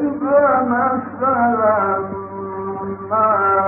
كيف مثلا ما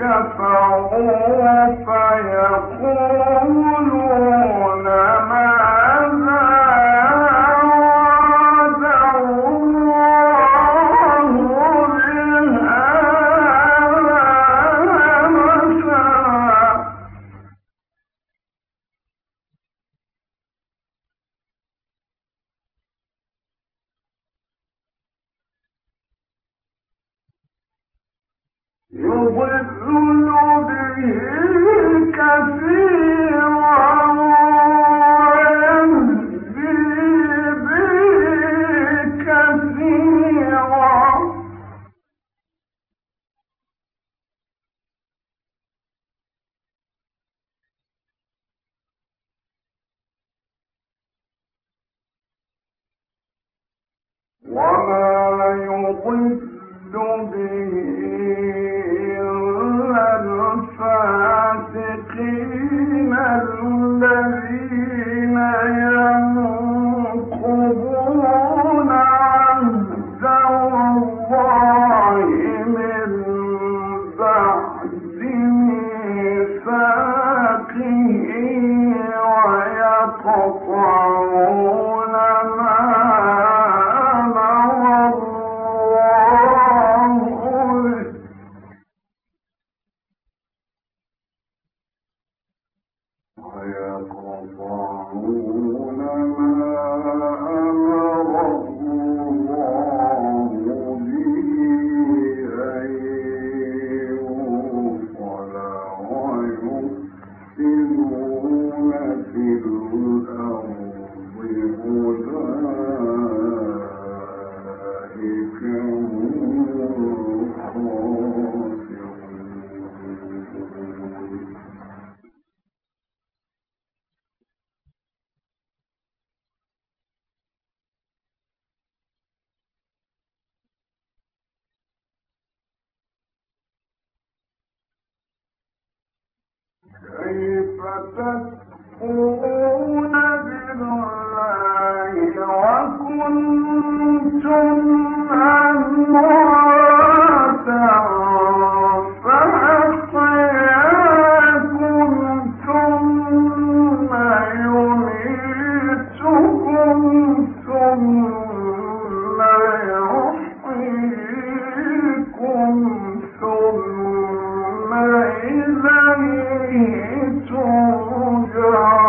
كفروا فيقول يضل به confess चो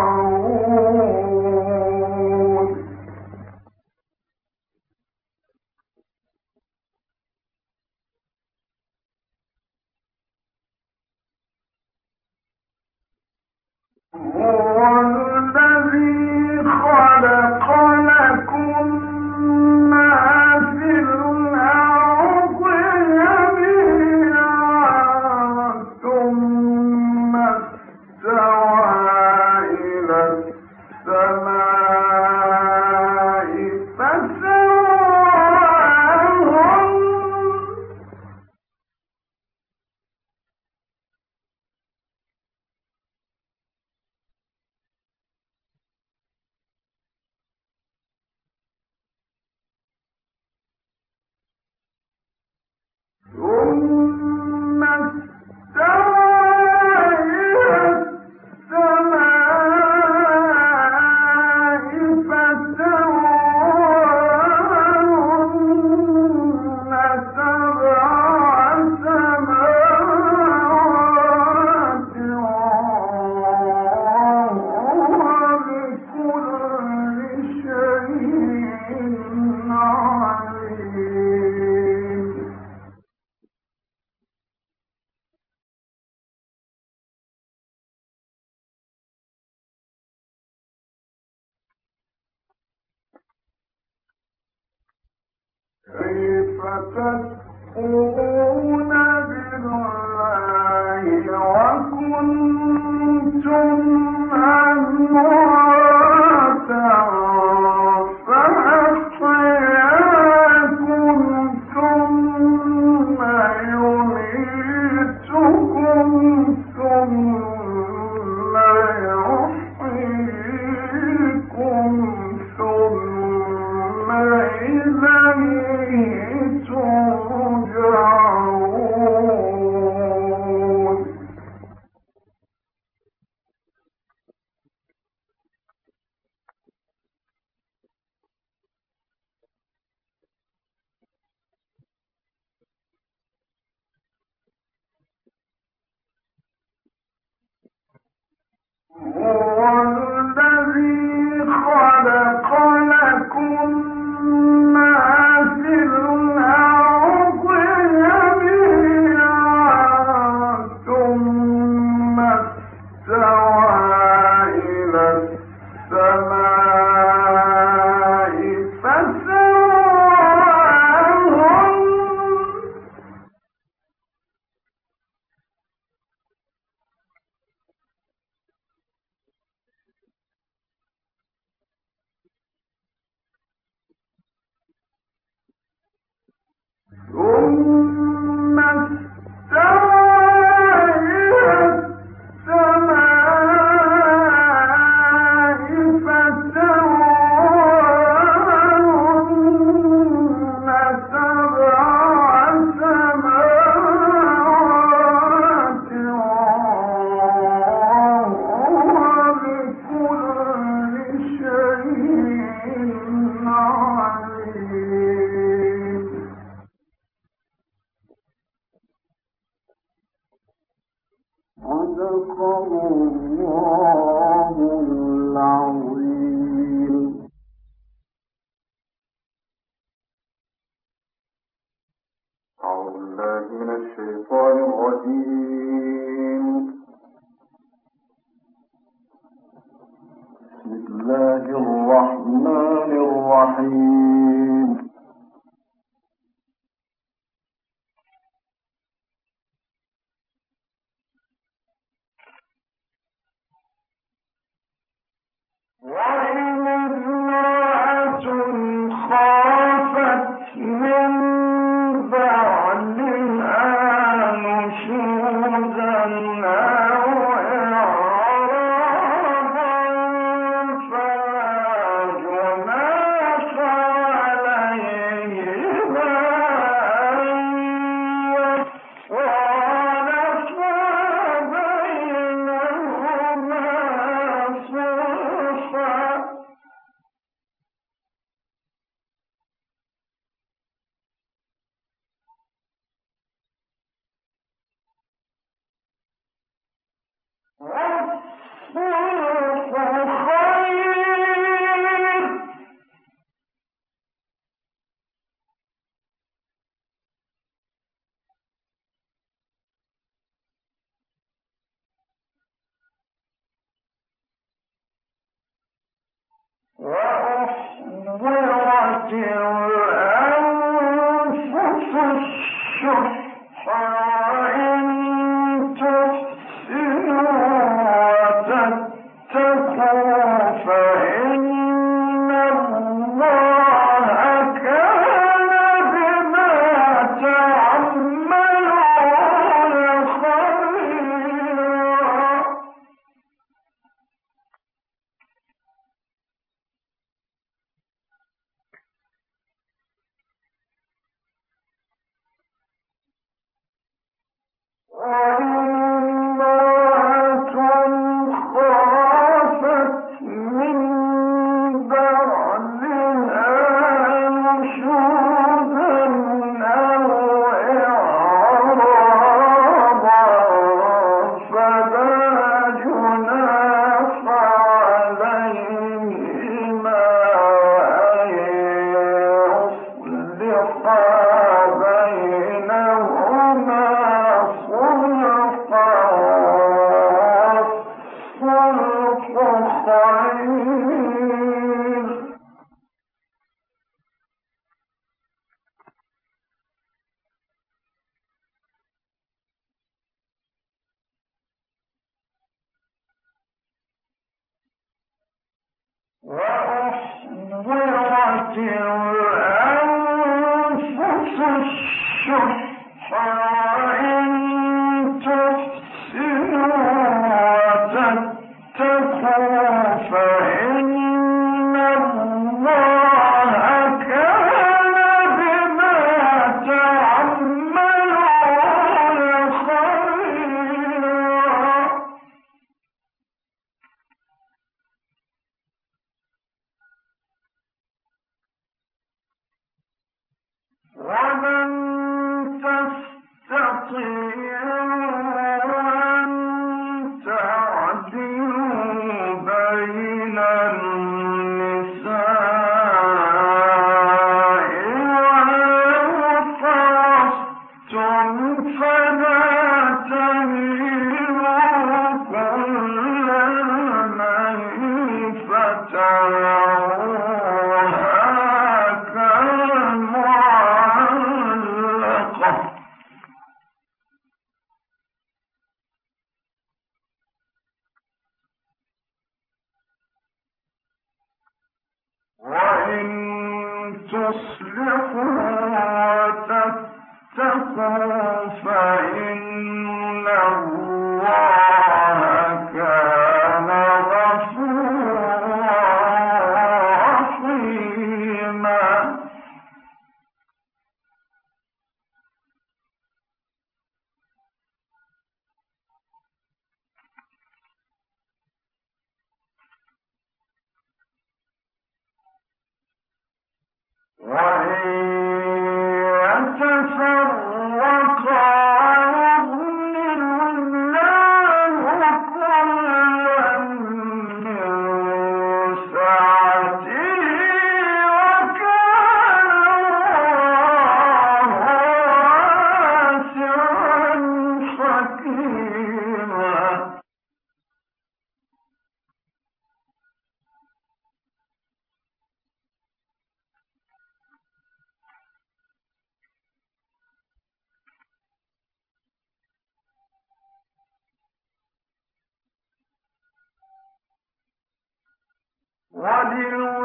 الله ومن وَمِنْ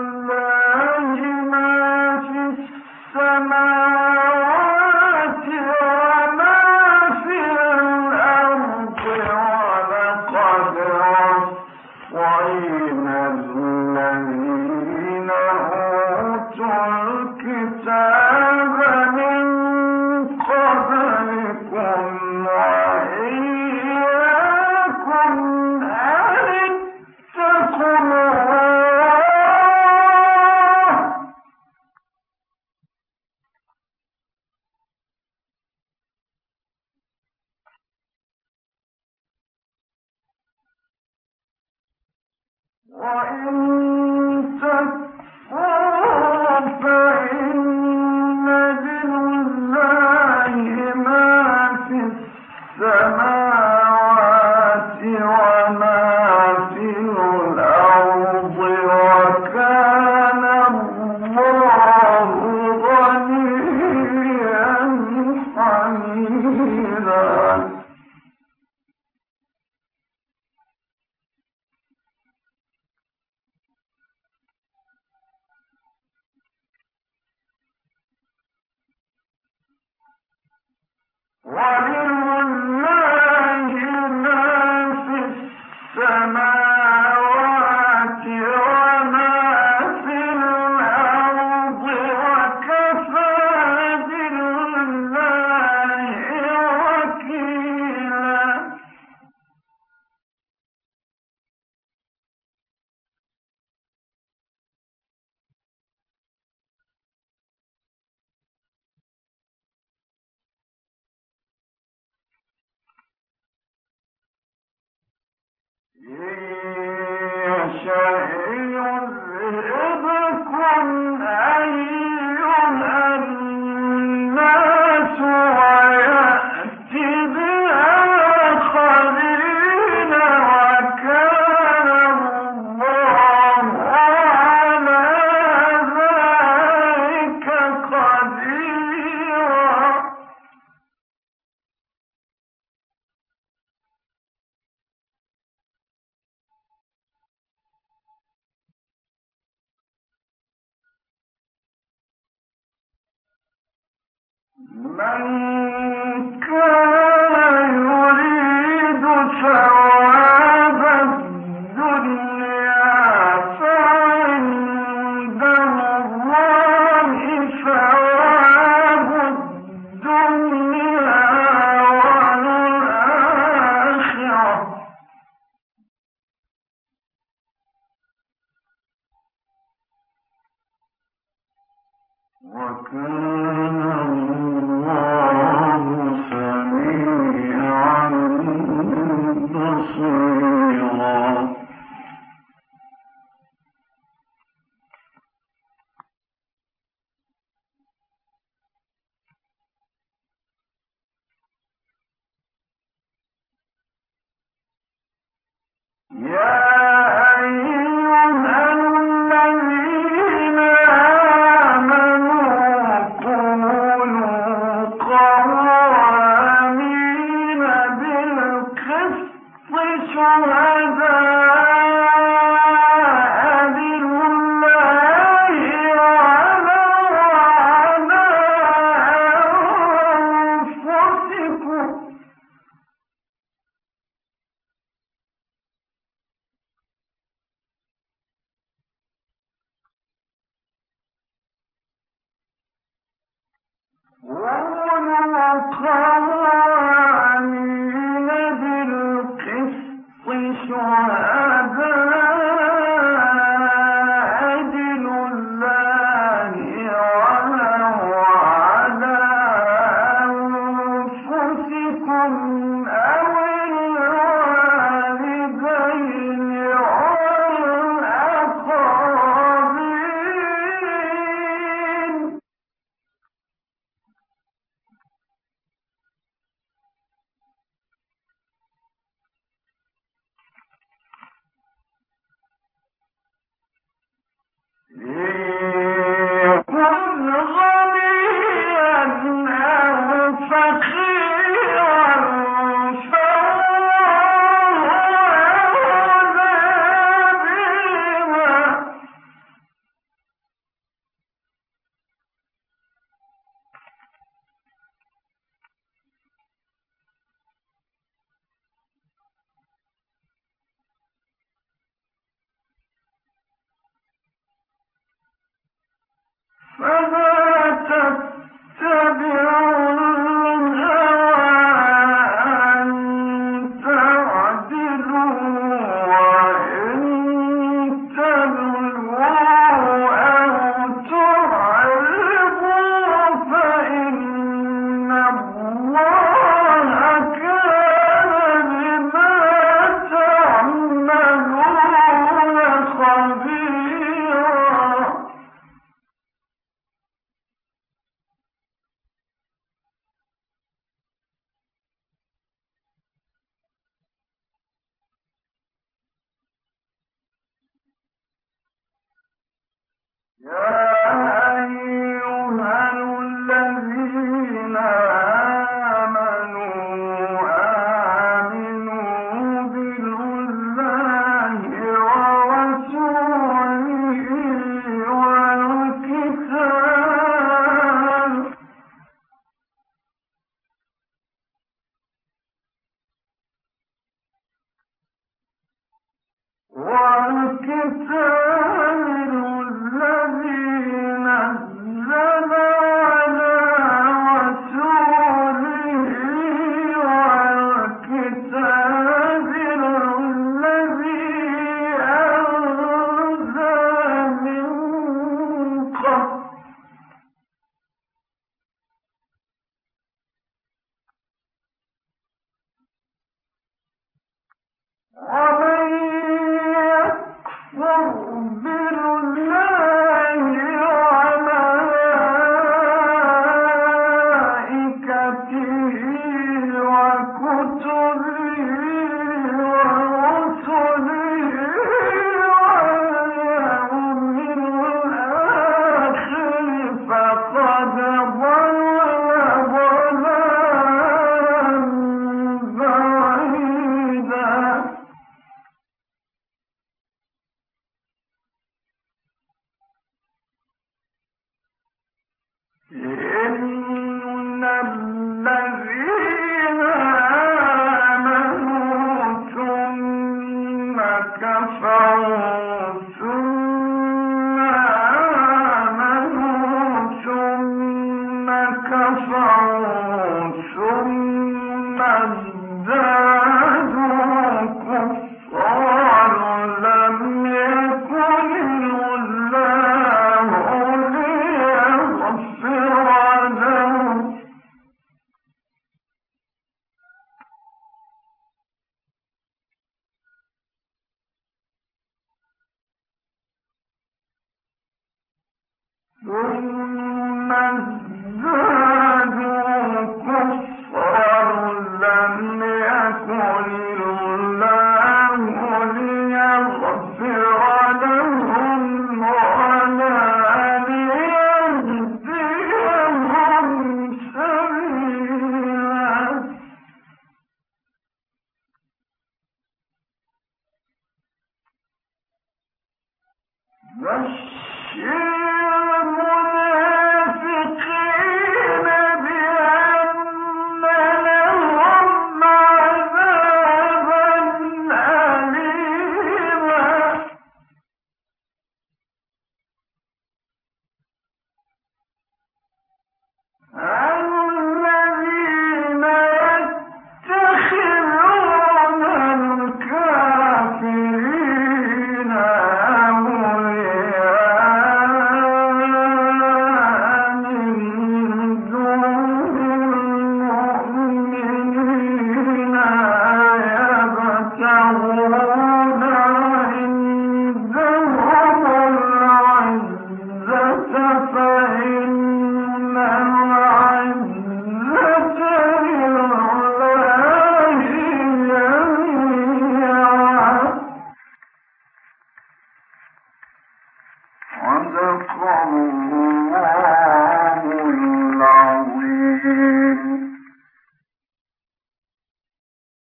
شاهد من